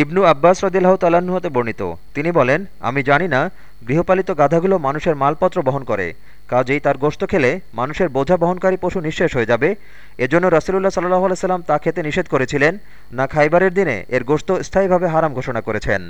ইবনু আব্বাস রদিল্লাহ তাল্লাহ্ন হতে বর্ণিত। তিনি বলেন, আমি জানি না, গৃহপালিত গাধাগুলো মানুষের মালপত্র বহন করে। কাজেই তার গোস্ত খেলে মানুষের বোঝা বহনকারী পশু নিঃশেষ হয়ে যাবে। এজন্য রাসুলুল্লাহ সাল্লাহ সাল্লাম তা খেতে নিষেধ করেছিলেন, না খাইবারের দিনে এর গোস্ত স্থায়ীভাবে হারাম ঘোষণা করেছেন।